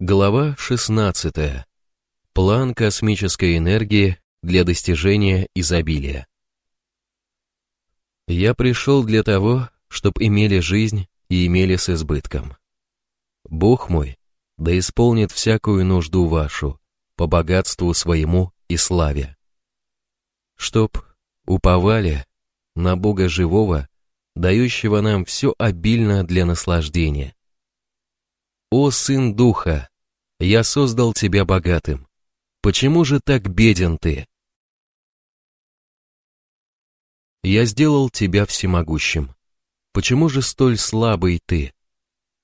Глава 16. План космической энергии для достижения изобилия. Я пришел для того, чтобы имели жизнь и имели с избытком. Бог мой, да исполнит всякую нужду вашу, по богатству своему и славе. Чтоб уповали на Бога живого, дающего нам все обильно для наслаждения. О, Сын Духа, я создал тебя богатым. Почему же так беден ты? Я сделал тебя всемогущим. Почему же столь слабый ты?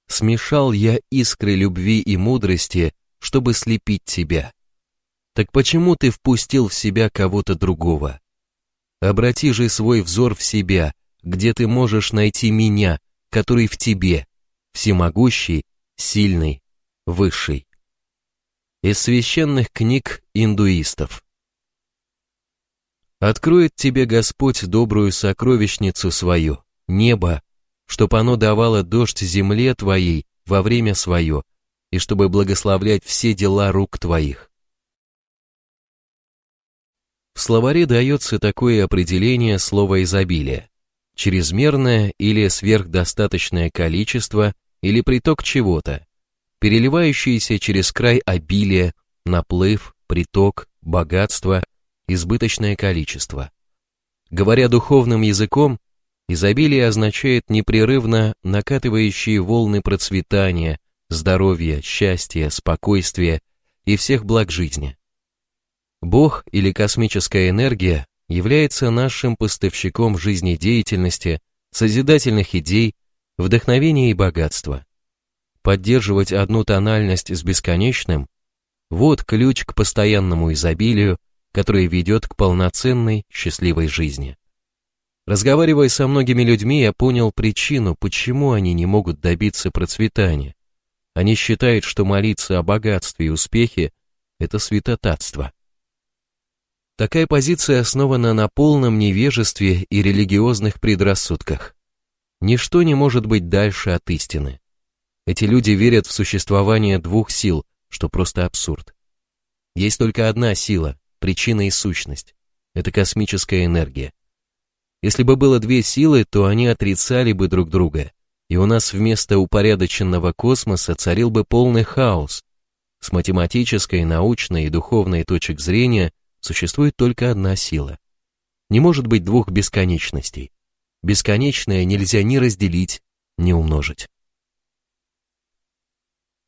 Смешал я искры любви и мудрости, чтобы слепить тебя. Так почему ты впустил в себя кого-то другого? Обрати же свой взор в себя, где ты можешь найти меня, который в тебе, всемогущий, сильный, высший. Из священных книг индуистов. Откроет тебе Господь добрую сокровищницу свою, небо, чтоб оно давало дождь земле твоей во время свое, и чтобы благословлять все дела рук твоих. В словаре дается такое определение слова изобилия. Чрезмерное или сверхдостаточное количество или приток чего-то, переливающиеся через край обилие, наплыв, приток, богатство, избыточное количество. Говоря духовным языком, изобилие означает непрерывно накатывающие волны процветания, здоровья, счастья, спокойствия и всех благ жизни. Бог или космическая энергия является нашим поставщиком жизнедеятельности, созидательных идей, вдохновения и богатства поддерживать одну тональность с бесконечным – вот ключ к постоянному изобилию, который ведет к полноценной, счастливой жизни. Разговаривая со многими людьми, я понял причину, почему они не могут добиться процветания. Они считают, что молиться о богатстве и успехе – это святотатство. Такая позиция основана на полном невежестве и религиозных предрассудках. Ничто не может быть дальше от истины. Эти люди верят в существование двух сил, что просто абсурд. Есть только одна сила, причина и сущность. Это космическая энергия. Если бы было две силы, то они отрицали бы друг друга, и у нас вместо упорядоченного космоса царил бы полный хаос. С математической, научной и духовной точек зрения существует только одна сила. Не может быть двух бесконечностей. Бесконечное нельзя ни разделить, ни умножить.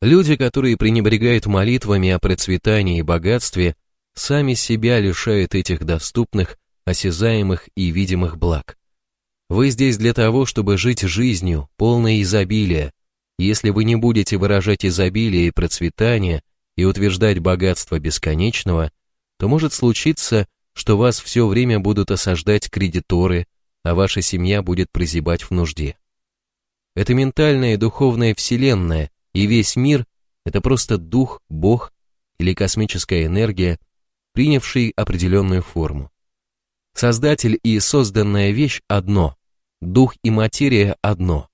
Люди, которые пренебрегают молитвами о процветании и богатстве, сами себя лишают этих доступных, осязаемых и видимых благ. Вы здесь для того, чтобы жить жизнью, полной изобилия. Если вы не будете выражать изобилие и процветание и утверждать богатство бесконечного, то может случиться, что вас все время будут осаждать кредиторы, а ваша семья будет прозябать в нужде. Это ментальная и духовная вселенная, и весь мир — это просто дух, бог или космическая энергия, принявший определенную форму. Создатель и созданная вещь одно, дух и материя одно.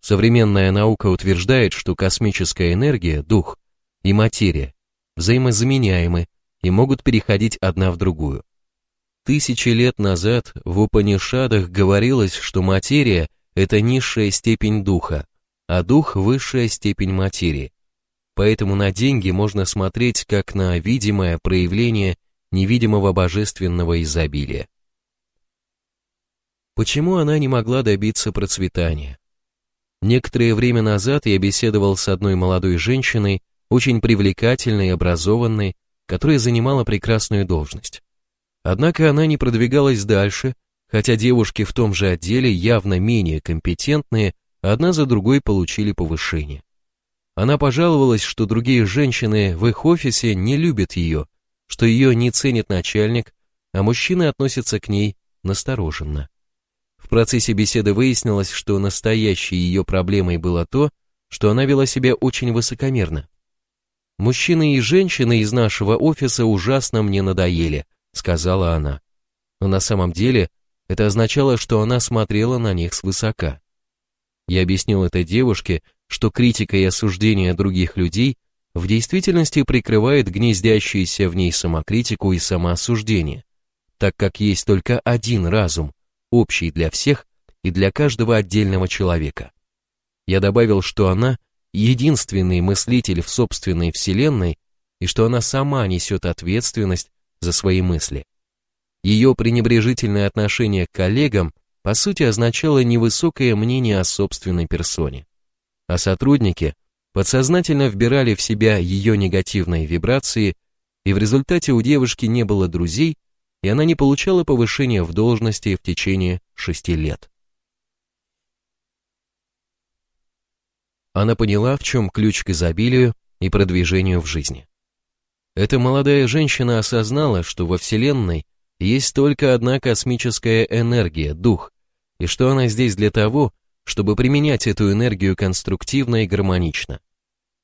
Современная наука утверждает, что космическая энергия, дух и материя взаимозаменяемы и могут переходить одна в другую. Тысячи лет назад в Упанишадах говорилось, что материя – это низшая степень духа, а дух – высшая степень материи. Поэтому на деньги можно смотреть как на видимое проявление невидимого божественного изобилия. Почему она не могла добиться процветания? Некоторое время назад я беседовал с одной молодой женщиной, очень привлекательной и образованной, которая занимала прекрасную должность. Однако она не продвигалась дальше, хотя девушки в том же отделе явно менее компетентные одна за другой получили повышение. Она пожаловалась, что другие женщины в их офисе не любят ее, что ее не ценит начальник, а мужчины относятся к ней настороженно. В процессе беседы выяснилось, что настоящей ее проблемой было то, что она вела себя очень высокомерно. «Мужчины и женщины из нашего офиса ужасно мне надоели», сказала она. Но на самом деле это означало, что она смотрела на них свысока. Я объяснил этой девушке, что критика и осуждение других людей в действительности прикрывает гнездящиеся в ней самокритику и самоосуждение, так как есть только один разум, общий для всех и для каждого отдельного человека. Я добавил, что она единственный мыслитель в собственной вселенной и что она сама несет ответственность за свои мысли. Ее пренебрежительное отношение к коллегам по сути означало невысокое мнение о собственной персоне. А сотрудники подсознательно вбирали в себя ее негативные вибрации, и в результате у девушки не было друзей, и она не получала повышения в должности в течение шести лет. Она поняла, в чем ключ к изобилию и продвижению в жизни. Эта молодая женщина осознала, что во Вселенной есть только одна космическая энергия, дух, и что она здесь для того, чтобы применять эту энергию конструктивно и гармонично.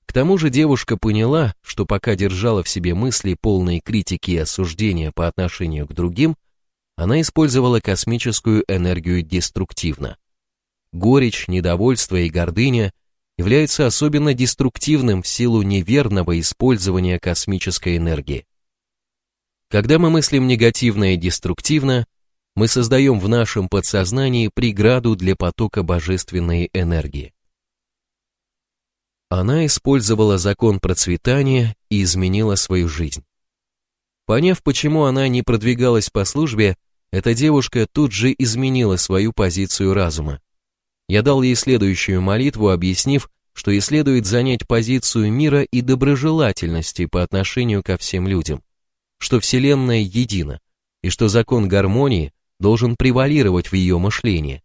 К тому же девушка поняла, что пока держала в себе мысли полные критики и осуждения по отношению к другим, она использовала космическую энергию деструктивно. Горечь, недовольство и гордыня является особенно деструктивным в силу неверного использования космической энергии. Когда мы мыслим негативно и деструктивно, мы создаем в нашем подсознании преграду для потока божественной энергии. Она использовала закон процветания и изменила свою жизнь. Поняв, почему она не продвигалась по службе, эта девушка тут же изменила свою позицию разума. Я дал ей следующую молитву, объяснив, что ей следует занять позицию мира и доброжелательности по отношению ко всем людям, что Вселенная едина, и что закон гармонии должен превалировать в ее мышлении.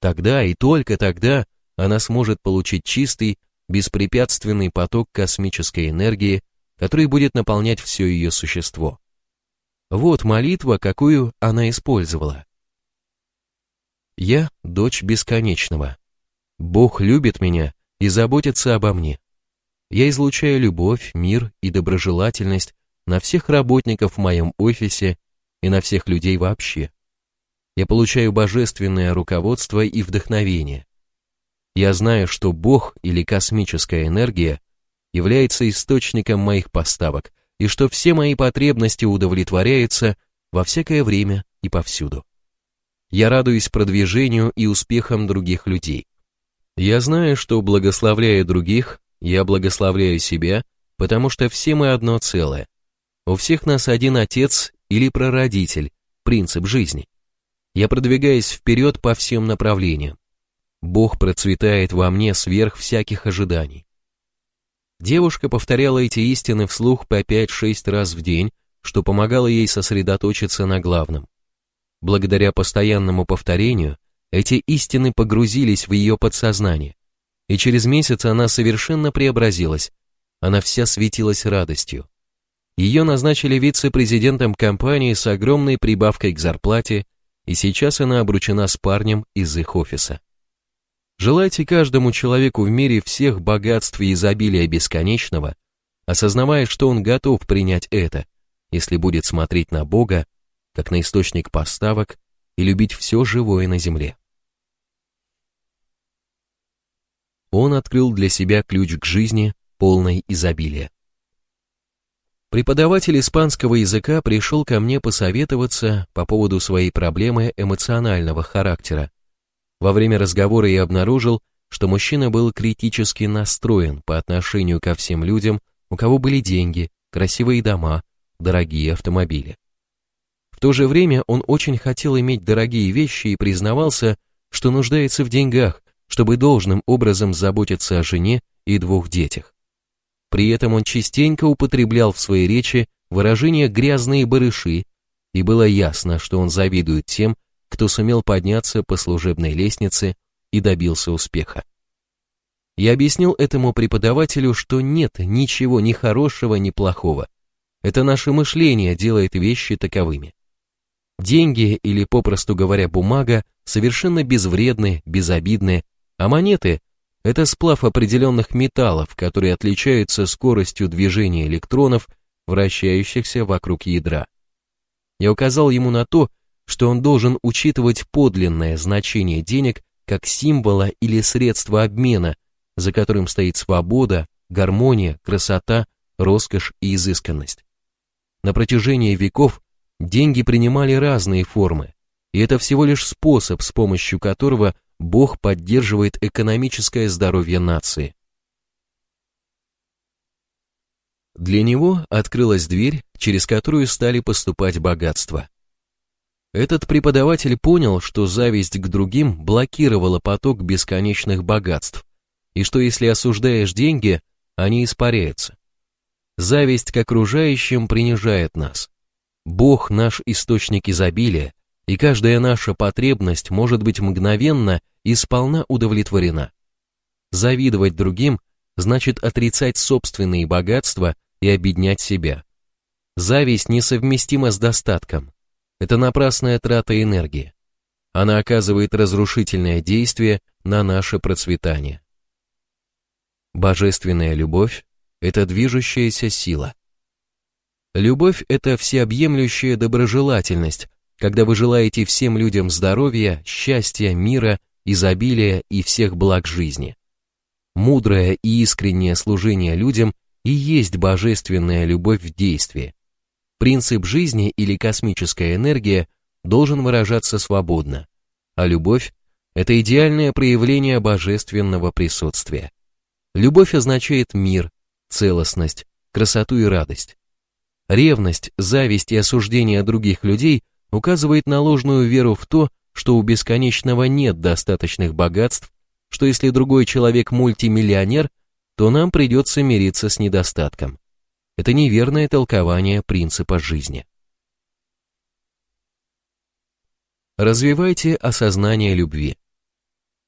Тогда и только тогда она сможет получить чистый, беспрепятственный поток космической энергии, который будет наполнять все ее существо. Вот молитва, какую она использовала. Я дочь бесконечного. Бог любит меня и заботится обо мне. Я излучаю любовь, мир и доброжелательность на всех работников в моем офисе и на всех людей вообще. Я получаю божественное руководство и вдохновение. Я знаю, что Бог или космическая энергия является источником моих поставок и что все мои потребности удовлетворяются во всякое время и повсюду. Я радуюсь продвижению и успехам других людей. Я знаю, что благословляя других, я благословляю себя, потому что все мы одно целое. У всех нас один отец или прародитель, принцип жизни. Я продвигаюсь вперед по всем направлениям. Бог процветает во мне сверх всяких ожиданий. Девушка повторяла эти истины вслух по 5-6 раз в день, что помогало ей сосредоточиться на главном. Благодаря постоянному повторению, эти истины погрузились в ее подсознание, и через месяц она совершенно преобразилась, она вся светилась радостью. Ее назначили вице-президентом компании с огромной прибавкой к зарплате, и сейчас она обручена с парнем из их офиса. Желайте каждому человеку в мире всех богатств и изобилия бесконечного, осознавая, что он готов принять это, если будет смотреть на Бога как на источник поставок и любить все живое на земле. Он открыл для себя ключ к жизни, полной изобилия. Преподаватель испанского языка пришел ко мне посоветоваться по поводу своей проблемы эмоционального характера. Во время разговора я обнаружил, что мужчина был критически настроен по отношению ко всем людям, у кого были деньги, красивые дома, дорогие автомобили. В то же время он очень хотел иметь дорогие вещи и признавался, что нуждается в деньгах, чтобы должным образом заботиться о жене и двух детях. При этом он частенько употреблял в своей речи выражение «грязные барыши», и было ясно, что он завидует тем, кто сумел подняться по служебной лестнице и добился успеха. Я объяснил этому преподавателю, что нет ничего ни хорошего, ни плохого. Это наше мышление делает вещи таковыми. Деньги или, попросту говоря, бумага совершенно безвредны, безобидны, а монеты – это сплав определенных металлов, которые отличаются скоростью движения электронов, вращающихся вокруг ядра. Я указал ему на то, что он должен учитывать подлинное значение денег как символа или средства обмена, за которым стоит свобода, гармония, красота, роскошь и изысканность. На протяжении веков деньги принимали разные формы, и это всего лишь способ, с помощью которого Бог поддерживает экономическое здоровье нации. Для него открылась дверь, через которую стали поступать богатства. Этот преподаватель понял, что зависть к другим блокировала поток бесконечных богатств, и что если осуждаешь деньги, они испаряются. Зависть к окружающим принижает нас. Бог наш источник изобилия, и каждая наша потребность может быть мгновенно и сполна удовлетворена. Завидовать другим значит отрицать собственные богатства и обеднять себя. Зависть несовместима с достатком. Это напрасная трата энергии. Она оказывает разрушительное действие на наше процветание. Божественная любовь – это движущаяся сила. Любовь – это всеобъемлющая доброжелательность, когда вы желаете всем людям здоровья, счастья, мира, изобилия и всех благ жизни. Мудрое и искреннее служение людям и есть божественная любовь в действии. Принцип жизни или космическая энергия должен выражаться свободно, а любовь – это идеальное проявление божественного присутствия. Любовь означает мир, целостность, красоту и радость. Ревность, зависть и осуждение других людей указывает на ложную веру в то, что у бесконечного нет достаточных богатств, что если другой человек мультимиллионер, то нам придется мириться с недостатком. Это неверное толкование принципа жизни. Развивайте осознание любви.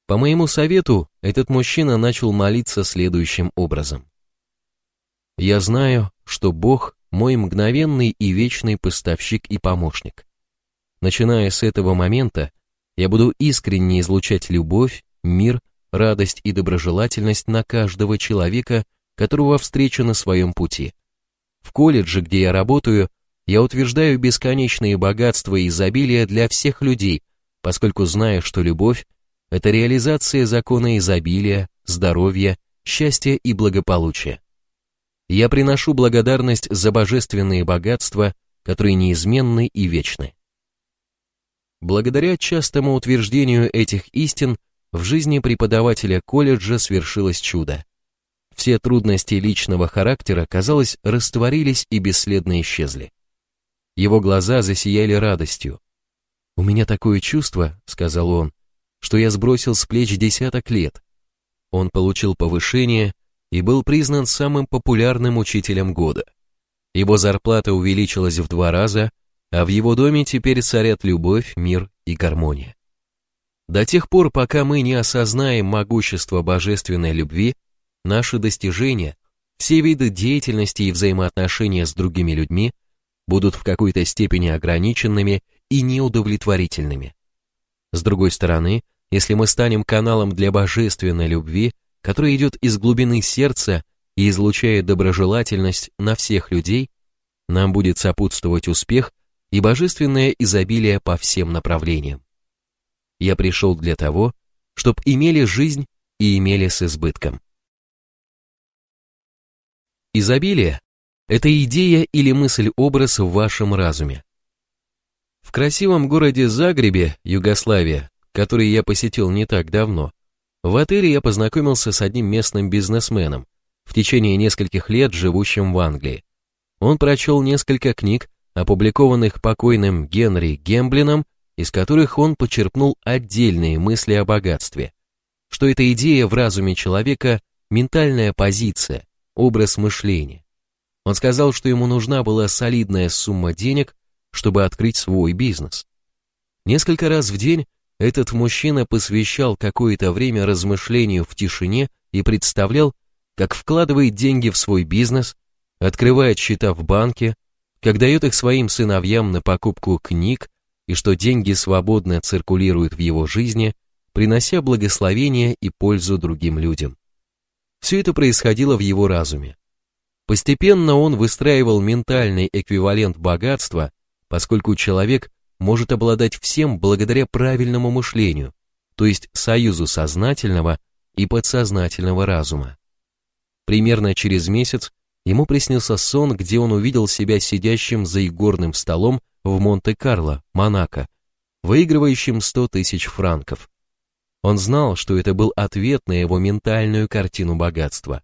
По моему совету, этот мужчина начал молиться следующим образом. «Я знаю, что Бог – мой мгновенный и вечный поставщик и помощник. Начиная с этого момента, я буду искренне излучать любовь, мир, радость и доброжелательность на каждого человека, которого встречу на своем пути. В колледже, где я работаю, я утверждаю бесконечные богатства и изобилия для всех людей, поскольку знаю, что любовь – это реализация закона изобилия, здоровья, счастья и благополучия. Я приношу благодарность за божественные богатства, которые неизменны и вечны. Благодаря частому утверждению этих истин в жизни преподавателя колледжа свершилось чудо. Все трудности личного характера, казалось, растворились и бесследно исчезли. Его глаза засияли радостью. «У меня такое чувство», — сказал он, — «что я сбросил с плеч десяток лет». Он получил повышение и был признан самым популярным учителем года. Его зарплата увеличилась в два раза, а в его доме теперь царят любовь, мир и гармония. До тех пор, пока мы не осознаем могущество божественной любви, наши достижения, все виды деятельности и взаимоотношения с другими людьми будут в какой-то степени ограниченными и неудовлетворительными. С другой стороны, если мы станем каналом для божественной любви, которая идет из глубины сердца и излучает доброжелательность на всех людей, нам будет сопутствовать успех и божественное изобилие по всем направлениям. Я пришел для того, чтобы имели жизнь и имели с избытком. Изобилие – это идея или мысль-образ в вашем разуме. В красивом городе Загребе, Югославия, который я посетил не так давно, в отеле я познакомился с одним местным бизнесменом, в течение нескольких лет живущим в Англии. Он прочел несколько книг, опубликованных покойным Генри Гемблином, из которых он почерпнул отдельные мысли о богатстве, что эта идея в разуме человека – ментальная позиция, образ мышления. Он сказал, что ему нужна была солидная сумма денег, чтобы открыть свой бизнес. Несколько раз в день этот мужчина посвящал какое-то время размышлению в тишине и представлял, как вкладывает деньги в свой бизнес, открывает счета в банке, как дает их своим сыновьям на покупку книг, и что деньги свободно циркулируют в его жизни, принося благословение и пользу другим людям. Все это происходило в его разуме. Постепенно он выстраивал ментальный эквивалент богатства, поскольку человек может обладать всем благодаря правильному мышлению, то есть союзу сознательного и подсознательного разума. Примерно через месяц ему приснился сон, где он увидел себя сидящим за игорным столом в Монте-Карло, Монако, выигрывающим 100 тысяч франков. Он знал, что это был ответ на его ментальную картину богатства.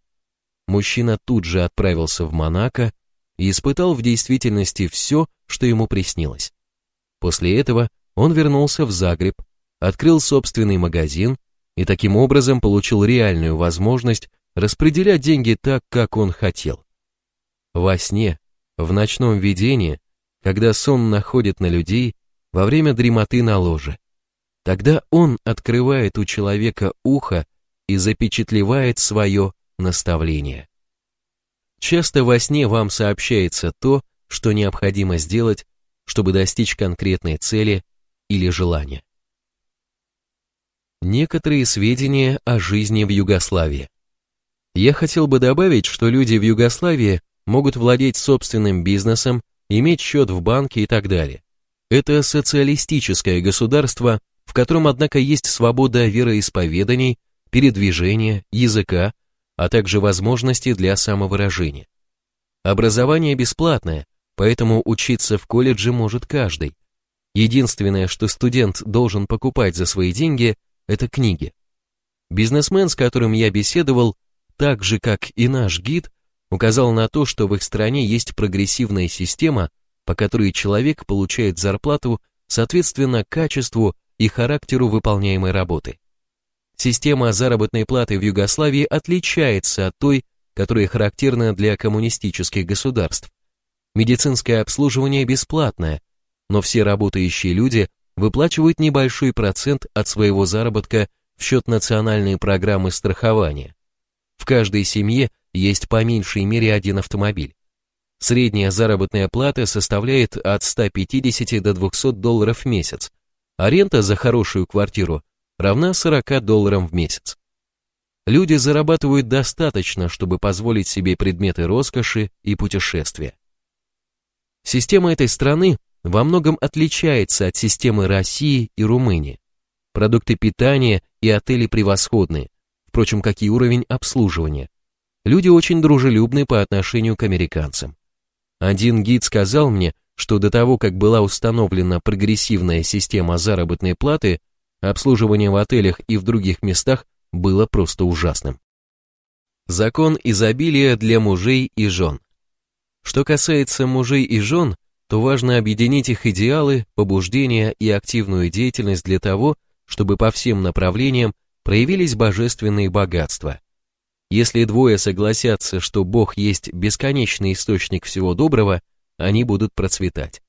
Мужчина тут же отправился в Монако и испытал в действительности все, что ему приснилось. После этого он вернулся в Загреб, открыл собственный магазин и таким образом получил реальную возможность распределять деньги так, как он хотел. Во сне, в ночном видении, когда сон находит на людей, во время дремоты на ложе. Тогда он открывает у человека ухо и запечатлевает свое наставление. Часто во сне вам сообщается то, что необходимо сделать, чтобы достичь конкретной цели или желания. Некоторые сведения о жизни в Югославии. Я хотел бы добавить, что люди в Югославии могут владеть собственным бизнесом, иметь счет в банке и так далее. Это социалистическое государство, в котором, однако, есть свобода вероисповеданий, передвижения, языка, а также возможности для самовыражения. Образование бесплатное, поэтому учиться в колледже может каждый. Единственное, что студент должен покупать за свои деньги, это книги. Бизнесмен, с которым я беседовал, так же как и наш гид, указал на то, что в их стране есть прогрессивная система, по которой человек получает зарплату соответственно качеству и характеру выполняемой работы. Система заработной платы в Югославии отличается от той, которая характерна для коммунистических государств. Медицинское обслуживание бесплатное, но все работающие люди выплачивают небольшой процент от своего заработка в счет национальной программы страхования. В каждой семье есть по меньшей мере один автомобиль. Средняя заработная плата составляет от 150 до 200 долларов в месяц, а рента за хорошую квартиру равна 40 долларам в месяц. Люди зарабатывают достаточно, чтобы позволить себе предметы роскоши и путешествия. Система этой страны во многом отличается от системы России и Румынии. Продукты питания и отели превосходные, впрочем, как и уровень обслуживания. Люди очень дружелюбны по отношению к американцам. Один гид сказал мне, что до того, как была установлена прогрессивная система заработной платы, обслуживание в отелях и в других местах было просто ужасным. Закон изобилия для мужей и жен. Что касается мужей и жен, то важно объединить их идеалы, побуждения и активную деятельность для того, чтобы по всем направлениям проявились божественные богатства. Если двое согласятся, что Бог есть бесконечный источник всего доброго, они будут процветать.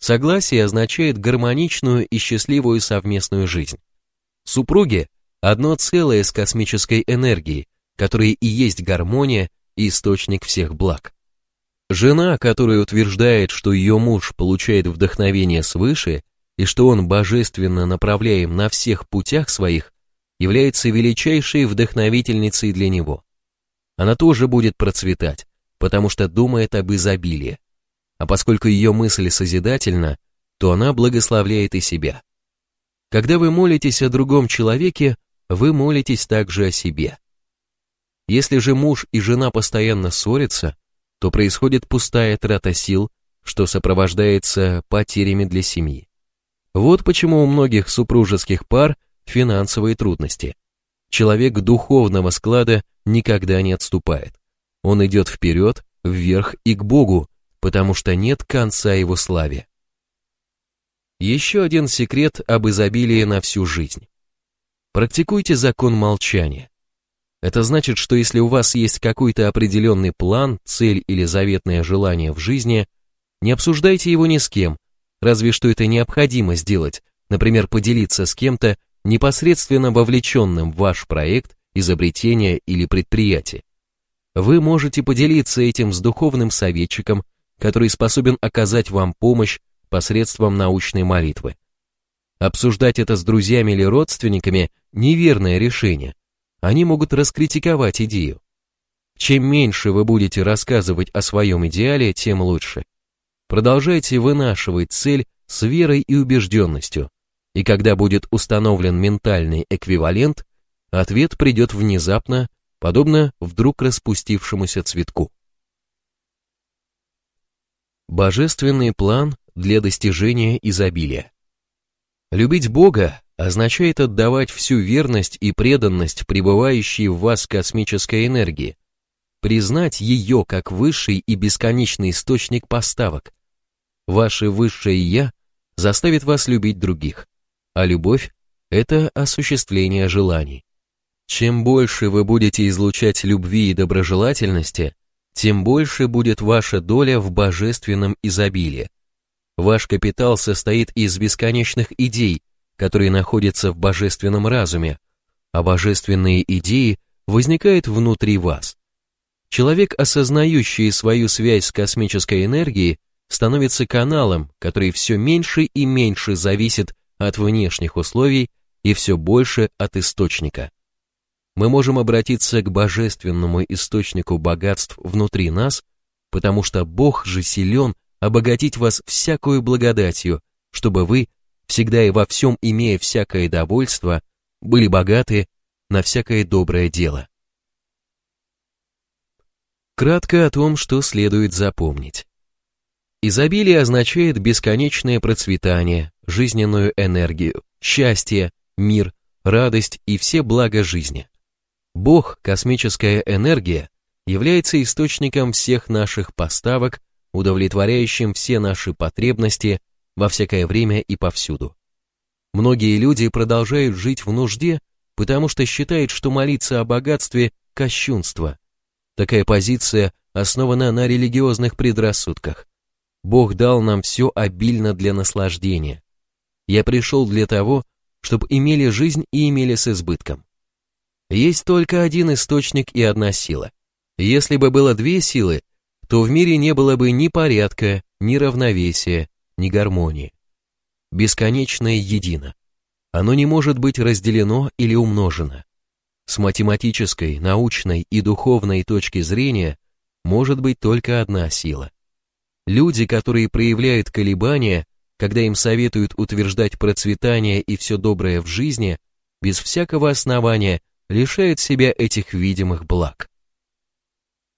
Согласие означает гармоничную и счастливую совместную жизнь. Супруги – одно целое с космической энергией, которая и есть гармония и источник всех благ. Жена, которая утверждает, что ее муж получает вдохновение свыше и что он божественно направляем на всех путях своих, является величайшей вдохновительницей для него. Она тоже будет процветать, потому что думает об изобилии. А поскольку ее мысль созидательна, то она благословляет и себя. Когда вы молитесь о другом человеке, вы молитесь также о себе. Если же муж и жена постоянно ссорятся, то происходит пустая трата сил, что сопровождается потерями для семьи. Вот почему у многих супружеских пар финансовые трудности. Человек духовного склада никогда не отступает. Он идет вперед, вверх и к Богу, потому что нет конца его славе. Еще один секрет об изобилии на всю жизнь. Практикуйте закон молчания. Это значит, что если у вас есть какой-то определенный план, цель или заветное желание в жизни, не обсуждайте его ни с кем, разве что это необходимо сделать, например, поделиться с кем-то непосредственно вовлеченным в ваш проект, изобретение или предприятие. Вы можете поделиться этим с духовным советчиком, который способен оказать вам помощь посредством научной молитвы. Обсуждать это с друзьями или родственниками – неверное решение. Они могут раскритиковать идею. Чем меньше вы будете рассказывать о своем идеале, тем лучше. Продолжайте вынашивать цель с верой и убежденностью, и когда будет установлен ментальный эквивалент, ответ придет внезапно, подобно вдруг распустившемуся цветку. Божественный план для достижения изобилия. Любить Бога означает отдавать всю верность и преданность пребывающей в вас космической энергии, признать ее как высший и бесконечный источник поставок. Ваше высшее «Я» заставит вас любить других, а любовь – это осуществление желаний. Чем больше вы будете излучать любви и доброжелательности, тем больше будет ваша доля в божественном изобилии. Ваш капитал состоит из бесконечных идей, которые находятся в божественном разуме, а божественные идеи возникают внутри вас. Человек, осознающий свою связь с космической энергией, становится каналом, который все меньше и меньше зависит от внешних условий и все больше от источника мы можем обратиться к божественному источнику богатств внутри нас, потому что Бог же силен обогатить вас всякую благодатью, чтобы вы, всегда и во всем имея всякое довольство, были богаты на всякое доброе дело. Кратко о том, что следует запомнить. Изобилие означает бесконечное процветание, жизненную энергию, счастье, мир, радость и все блага жизни. Бог, космическая энергия, является источником всех наших поставок, удовлетворяющим все наши потребности во всякое время и повсюду. Многие люди продолжают жить в нужде, потому что считают, что молиться о богатстве – кощунство. Такая позиция основана на религиозных предрассудках. Бог дал нам все обильно для наслаждения. Я пришел для того, чтобы имели жизнь и имели с избытком. Есть только один источник и одна сила. Если бы было две силы, то в мире не было бы ни порядка, ни равновесия, ни гармонии. Бесконечное едино. Оно не может быть разделено или умножено. С математической, научной и духовной точки зрения может быть только одна сила. Люди, которые проявляют колебания, когда им советуют утверждать процветание и все доброе в жизни, без всякого основания – лишает себя этих видимых благ.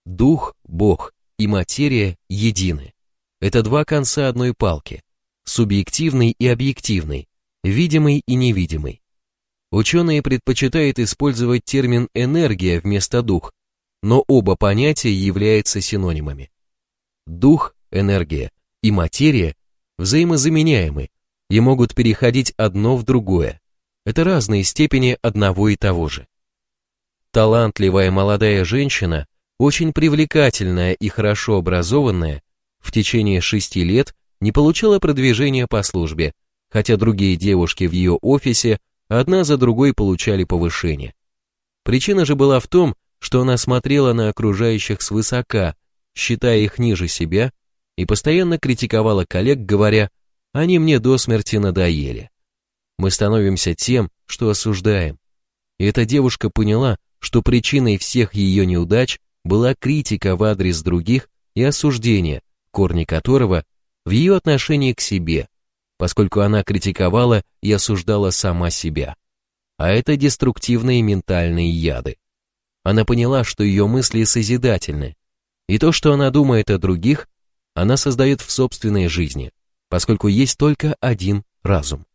Дух, Бог и материя едины. Это два конца одной палки, субъективный и объективный, видимый и невидимый. Ученые предпочитают использовать термин «энергия» вместо «дух», но оба понятия являются синонимами. Дух, энергия и материя взаимозаменяемы и могут переходить одно в другое. Это разные степени одного и того же. Талантливая молодая женщина, очень привлекательная и хорошо образованная, в течение шести лет не получала продвижения по службе, хотя другие девушки в ее офисе одна за другой получали повышение. Причина же была в том, что она смотрела на окружающих свысока, считая их ниже себя, и постоянно критиковала коллег, говоря, они мне до смерти надоели. Мы становимся тем, что осуждаем. И эта девушка поняла, что причиной всех ее неудач была критика в адрес других и осуждение, корни которого в ее отношении к себе, поскольку она критиковала и осуждала сама себя. А это деструктивные ментальные яды. Она поняла, что ее мысли созидательны, и то, что она думает о других, она создает в собственной жизни, поскольку есть только один разум.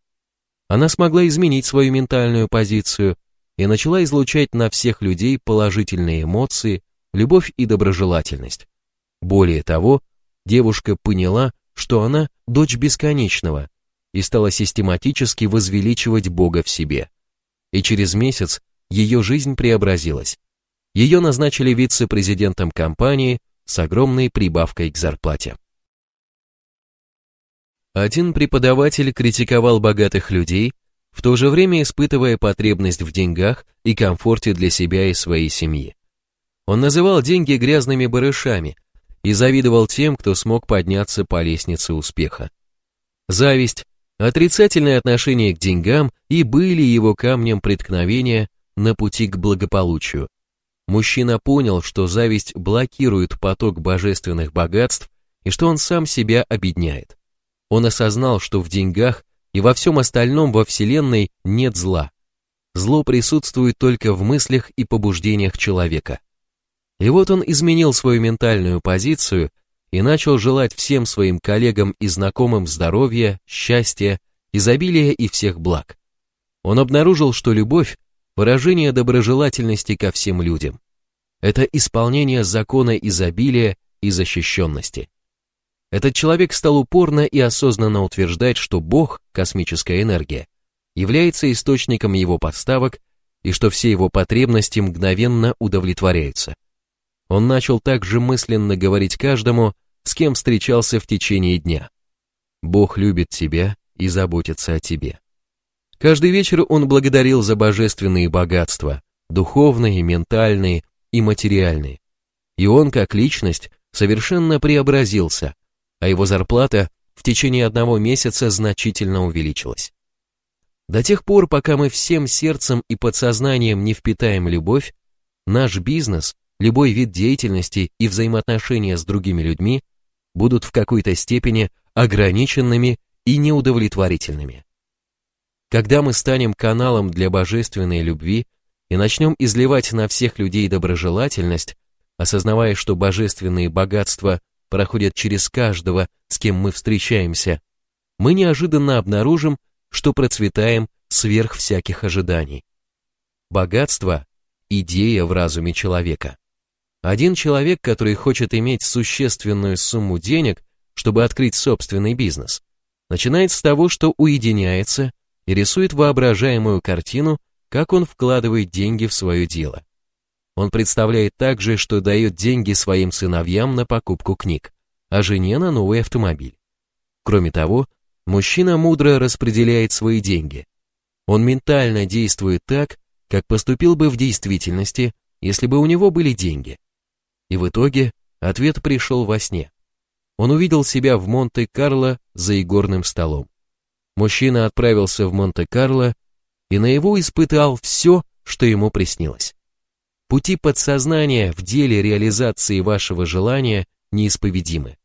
Она смогла изменить свою ментальную позицию и начала излучать на всех людей положительные эмоции, любовь и доброжелательность. Более того, девушка поняла, что она дочь бесконечного и стала систематически возвеличивать Бога в себе. И через месяц ее жизнь преобразилась. Ее назначили вице-президентом компании с огромной прибавкой к зарплате. Один преподаватель критиковал богатых людей, в то же время испытывая потребность в деньгах и комфорте для себя и своей семьи. Он называл деньги грязными барышами и завидовал тем, кто смог подняться по лестнице успеха. Зависть, отрицательное отношение к деньгам и были его камнем преткновения на пути к благополучию. Мужчина понял, что зависть блокирует поток божественных богатств и что он сам себя обедняет. Он осознал, что в деньгах и во всем остальном во Вселенной нет зла. зло присутствует только в мыслях и побуждениях человека. И вот он изменил свою ментальную позицию и начал желать всем своим коллегам и знакомым здоровья, счастья, изобилия и всех благ. Он обнаружил, что любовь – выражение доброжелательности ко всем людям. Это исполнение закона изобилия и защищенности. Этот человек стал упорно и осознанно утверждать, что Бог, космическая энергия, является источником его поставок и что все его потребности мгновенно удовлетворяются. Он начал также мысленно говорить каждому, с кем встречался в течение дня. Бог любит тебя и заботится о тебе. Каждый вечер он благодарил за божественные богатства, духовные, ментальные и материальные. И он, как личность, совершенно преобразился, а его зарплата в течение одного месяца значительно увеличилась. До тех пор, пока мы всем сердцем и подсознанием не впитаем любовь, наш бизнес, любой вид деятельности и взаимоотношения с другими людьми будут в какой-то степени ограниченными и неудовлетворительными. Когда мы станем каналом для божественной любви и начнем изливать на всех людей доброжелательность, осознавая, что божественные богатства проходят через каждого, с кем мы встречаемся, мы неожиданно обнаружим, что процветаем сверх всяких ожиданий. Богатство – идея в разуме человека. Один человек, который хочет иметь существенную сумму денег, чтобы открыть собственный бизнес, начинает с того, что уединяется и рисует воображаемую картину, как он вкладывает деньги в свое дело. Он представляет также, что дает деньги своим сыновьям на покупку книг, а жене на новый автомобиль. Кроме того, мужчина мудро распределяет свои деньги. Он ментально действует так, как поступил бы в действительности, если бы у него были деньги. И в итоге ответ пришел во сне. Он увидел себя в Монте-Карло за игорным столом. Мужчина отправился в Монте-Карло и наяву испытал все, что ему приснилось. Пути подсознания в деле реализации вашего желания неисповедимы.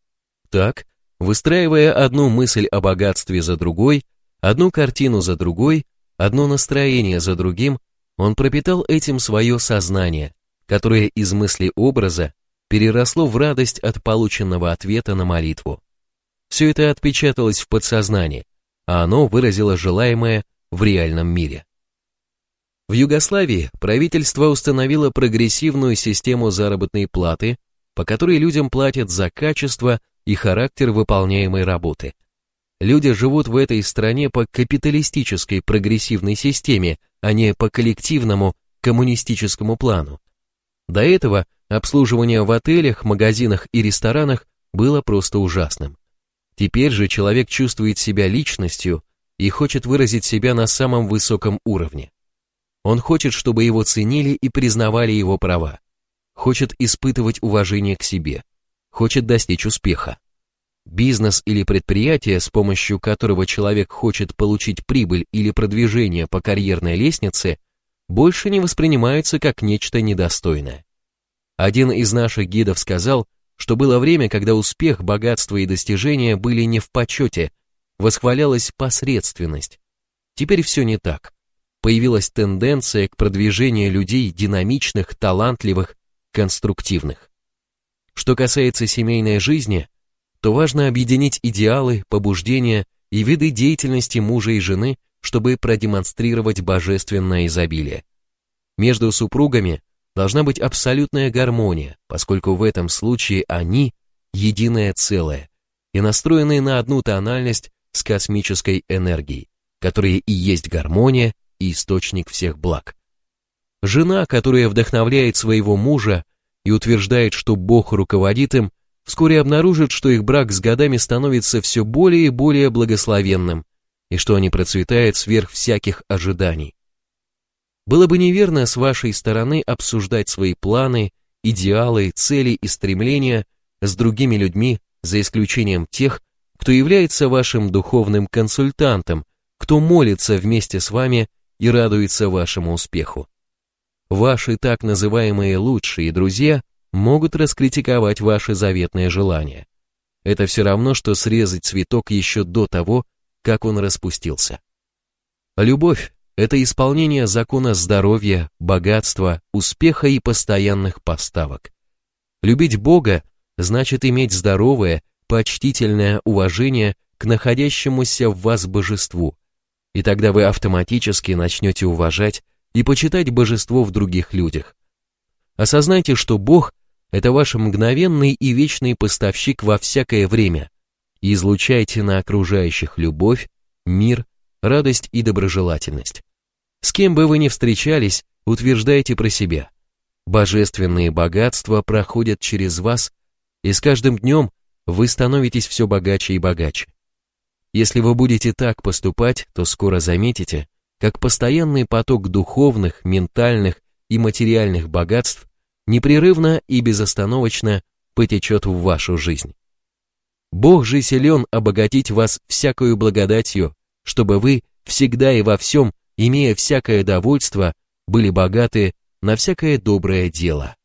Так, выстраивая одну мысль о богатстве за другой, одну картину за другой, одно настроение за другим, он пропитал этим свое сознание, которое из мысли образа переросло в радость от полученного ответа на молитву. Все это отпечаталось в подсознании, а оно выразило желаемое в реальном мире. В Югославии правительство установило прогрессивную систему заработной платы, по которой людям платят за качество и характер выполняемой работы. Люди живут в этой стране по капиталистической прогрессивной системе, а не по коллективному коммунистическому плану. До этого обслуживание в отелях, магазинах и ресторанах было просто ужасным. Теперь же человек чувствует себя личностью и хочет выразить себя на самом высоком уровне. Он хочет, чтобы его ценили и признавали его права. Хочет испытывать уважение к себе. Хочет достичь успеха. Бизнес или предприятие, с помощью которого человек хочет получить прибыль или продвижение по карьерной лестнице, больше не воспринимаются как нечто недостойное. Один из наших гидов сказал, что было время, когда успех, богатство и достижения были не в почете, восхвалялась посредственность. Теперь все не так появилась тенденция к продвижению людей динамичных, талантливых, конструктивных. Что касается семейной жизни, то важно объединить идеалы, побуждения и виды деятельности мужа и жены, чтобы продемонстрировать божественное изобилие. Между супругами должна быть абсолютная гармония, поскольку в этом случае они – единое целое и настроены на одну тональность с космической энергией, которая и есть гармония и источник всех благ. Жена, которая вдохновляет своего мужа и утверждает, что Бог руководит им, вскоре обнаружит, что их брак с годами становится все более и более благословенным, и что они процветают сверх всяких ожиданий. Было бы неверно с вашей стороны обсуждать свои планы, идеалы, цели и стремления с другими людьми, за исключением тех, кто является вашим духовным консультантом, кто молится вместе с вами и радуется вашему успеху. Ваши так называемые лучшие друзья могут раскритиковать ваши заветные желания. Это все равно, что срезать цветок еще до того, как он распустился. Любовь это исполнение закона здоровья, богатства, успеха и постоянных поставок. Любить Бога значит иметь здоровое, почтительное уважение к находящемуся в вас божеству, и тогда вы автоматически начнете уважать и почитать божество в других людях. Осознайте, что Бог – это ваш мгновенный и вечный поставщик во всякое время, и излучайте на окружающих любовь, мир, радость и доброжелательность. С кем бы вы ни встречались, утверждайте про себя. Божественные богатства проходят через вас, и с каждым днем вы становитесь все богаче и богаче. Если вы будете так поступать, то скоро заметите, как постоянный поток духовных, ментальных и материальных богатств непрерывно и безостановочно потечет в вашу жизнь. Бог же силен обогатить вас всякою благодатью, чтобы вы всегда и во всем, имея всякое довольство, были богаты на всякое доброе дело.